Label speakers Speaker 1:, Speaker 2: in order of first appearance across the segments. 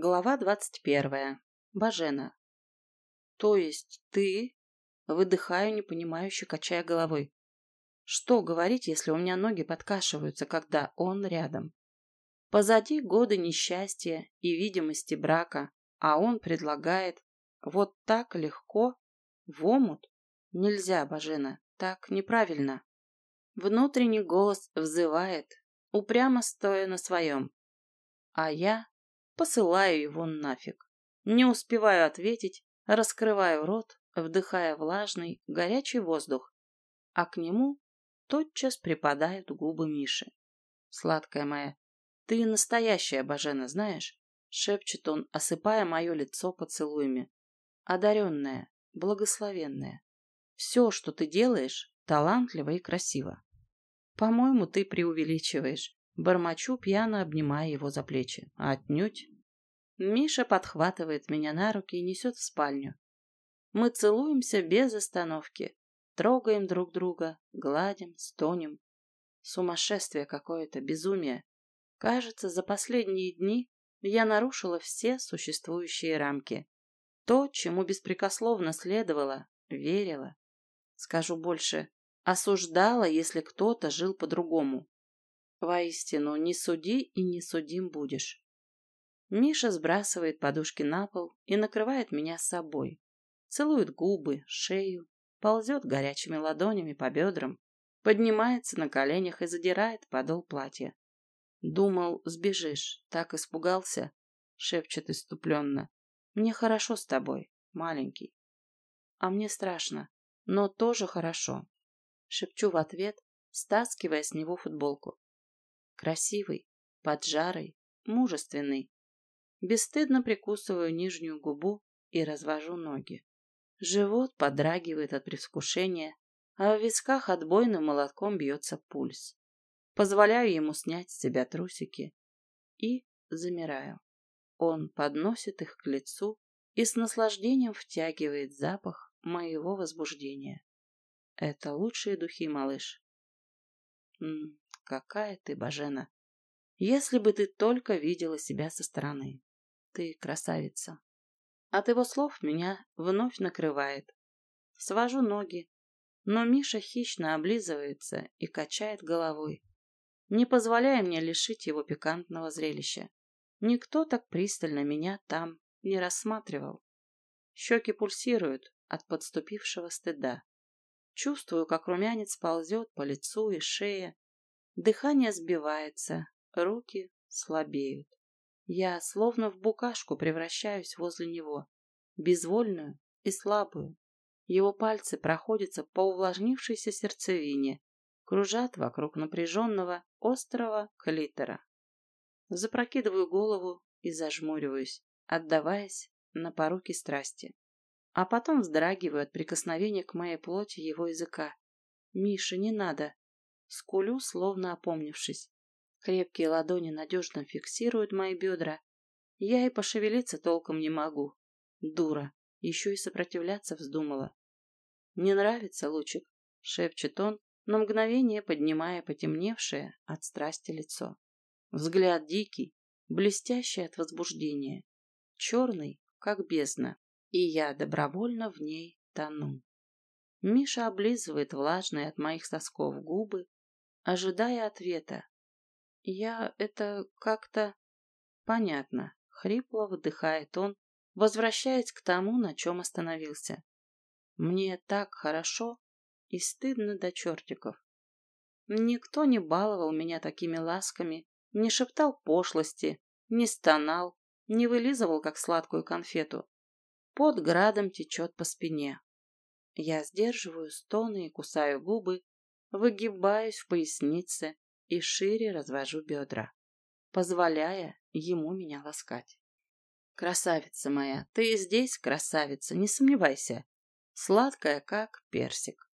Speaker 1: Глава двадцать первая. Бажена. То есть ты? Выдыхаю, непонимающе, качая головой. Что говорить, если у меня ноги подкашиваются, когда он рядом? Позади годы несчастья и видимости брака, а он предлагает вот так легко в омут? Нельзя, Бажена, так неправильно. Внутренний голос взывает, упрямо стоя на своем. А я посылаю его нафиг. Не успеваю ответить, раскрываю рот, вдыхая влажный, горячий воздух, а к нему тотчас припадают губы Миши. «Сладкая моя, ты настоящая Бажена, знаешь?» — шепчет он, осыпая мое лицо поцелуями. «Одаренная, благословенная. Все, что ты делаешь, талантливо и красиво. По-моему, ты преувеличиваешь. Бормочу, пьяно обнимая его за плечи. Отнюдь. Миша подхватывает меня на руки и несет в спальню. Мы целуемся без остановки. Трогаем друг друга, гладим, стонем. Сумасшествие какое-то, безумие. Кажется, за последние дни я нарушила все существующие рамки. То, чему беспрекословно следовало, верила. Скажу больше, осуждала, если кто-то жил по-другому. Воистину, не суди и не судим будешь. Миша сбрасывает подушки на пол и накрывает меня с собой. Целует губы, шею, ползет горячими ладонями по бедрам, поднимается на коленях и задирает подол платья. «Думал, сбежишь, так испугался?» — шепчет иступленно. «Мне хорошо с тобой, маленький». «А мне страшно, но тоже хорошо», — шепчу в ответ, стаскивая с него футболку. Красивый, поджарый, мужественный. Бесстыдно прикусываю нижнюю губу и развожу ноги. Живот подрагивает от предвкушения, а в висках отбойным молотком бьется пульс. Позволяю ему снять с себя трусики и замираю. Он подносит их к лицу и с наслаждением втягивает запах моего возбуждения. Это лучшие духи, малыш. Какая ты, Бажена! Если бы ты только видела себя со стороны. Ты красавица. От его слов меня вновь накрывает. Свожу ноги, но Миша хищно облизывается и качает головой, не позволяя мне лишить его пикантного зрелища. Никто так пристально меня там не рассматривал. Щеки пульсируют от подступившего стыда. Чувствую, как румянец ползет по лицу и шее, Дыхание сбивается, руки слабеют. Я словно в букашку превращаюсь возле него, безвольную и слабую. Его пальцы проходятся по увлажнившейся сердцевине, кружат вокруг напряженного острого клитора. Запрокидываю голову и зажмуриваюсь, отдаваясь на поруки страсти. А потом вздрагиваю от прикосновения к моей плоти его языка. «Миша, не надо!» Скулю, словно опомнившись. Крепкие ладони надежно фиксируют мои бедра. Я и пошевелиться толком не могу. Дура. Еще и сопротивляться вздумала. «Не нравится, Лучик?» — шепчет он, на мгновение поднимая потемневшее от страсти лицо. Взгляд дикий, блестящий от возбуждения, черный, как бездна, и я добровольно в ней тону. Миша облизывает влажные от моих сосков губы, ожидая ответа. Я это как-то... Понятно. Хрипло выдыхает он, возвращаясь к тому, на чем остановился. Мне так хорошо и стыдно до чертиков. Никто не баловал меня такими ласками, не шептал пошлости, не стонал, не вылизывал, как сладкую конфету. Под градом течет по спине. Я сдерживаю стоны и кусаю губы, выгибаюсь в пояснице и шире развожу бедра, позволяя ему меня ласкать. Красавица моя, ты здесь, красавица, не сомневайся. Сладкая, как персик.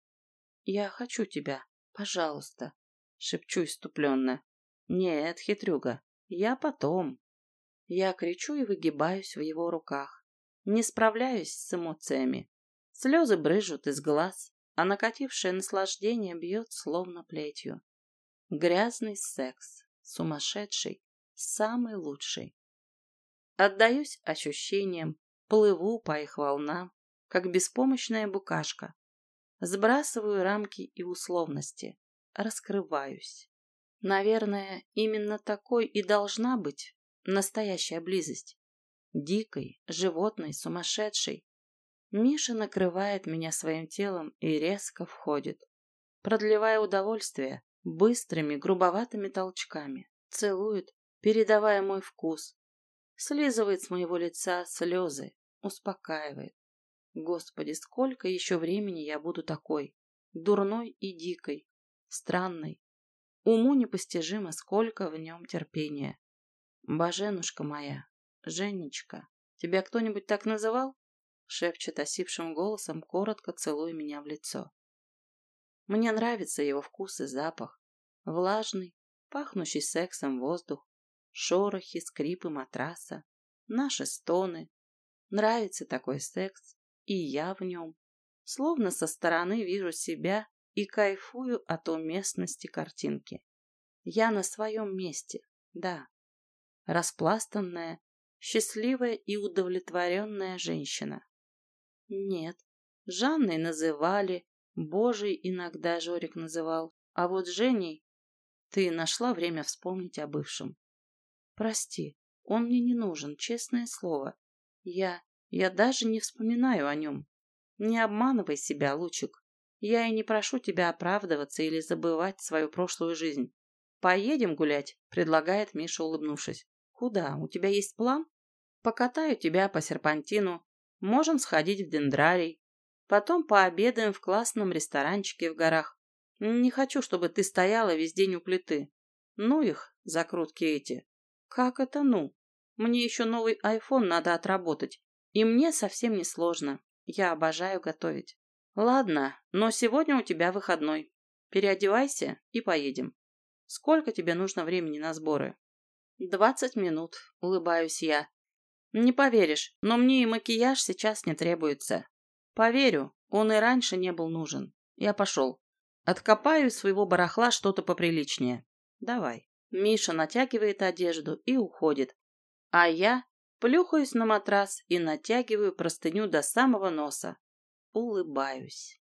Speaker 1: Я хочу тебя, пожалуйста, шепчу иступленно. Нет, хитрюга, я потом. Я кричу и выгибаюсь в его руках. Не справляюсь с эмоциями. Слезы брызжут из глаз, а накатившее наслаждение бьет словно плетью. Грязный секс, сумасшедший, самый лучший. Отдаюсь ощущениям, плыву по их волнам, как беспомощная букашка. Сбрасываю рамки и условности, раскрываюсь. Наверное, именно такой и должна быть настоящая близость. Дикой, животной, сумасшедшей. Миша накрывает меня своим телом и резко входит, продлевая удовольствие быстрыми, грубоватыми толчками. Целует, передавая мой вкус. Слизывает с моего лица слезы, успокаивает. Господи, сколько еще времени я буду такой, дурной и дикой, странной. Уму непостижимо, сколько в нем терпения. Боженушка моя, Женечка, тебя кто-нибудь так называл? Шепчет осипшим голосом, коротко целуя меня в лицо. Мне нравится его вкус и запах. Влажный, пахнущий сексом воздух, шорохи, скрипы матраса, наши стоны. Нравится такой секс, и я в нем. Словно со стороны вижу себя и кайфую от уместности картинки. Я на своем месте, да. Распластанная, счастливая и удовлетворенная женщина. Нет, Жанной называли, Божий иногда Жорик называл, а вот Женей ты нашла время вспомнить о бывшем. Прости, он мне не нужен, честное слово. Я... я даже не вспоминаю о нем. Не обманывай себя, Лучик. Я и не прошу тебя оправдываться или забывать свою прошлую жизнь. Поедем гулять, предлагает Миша, улыбнувшись. Куда? У тебя есть план? Покатаю тебя по серпантину. Можем сходить в дендрарий. Потом пообедаем в классном ресторанчике в горах. Не хочу, чтобы ты стояла весь день у плиты. Ну их, закрутки эти. Как это ну? Мне еще новый айфон надо отработать. И мне совсем не сложно. Я обожаю готовить. Ладно, но сегодня у тебя выходной. Переодевайся и поедем. Сколько тебе нужно времени на сборы? Двадцать минут, улыбаюсь я. Не поверишь, но мне и макияж сейчас не требуется. Поверю, он и раньше не был нужен. Я пошел. Откопаю из своего барахла что-то поприличнее. Давай. Миша натягивает одежду и уходит. А я плюхаюсь на матрас и натягиваю простыню до самого носа. Улыбаюсь.